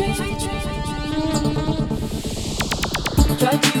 Try to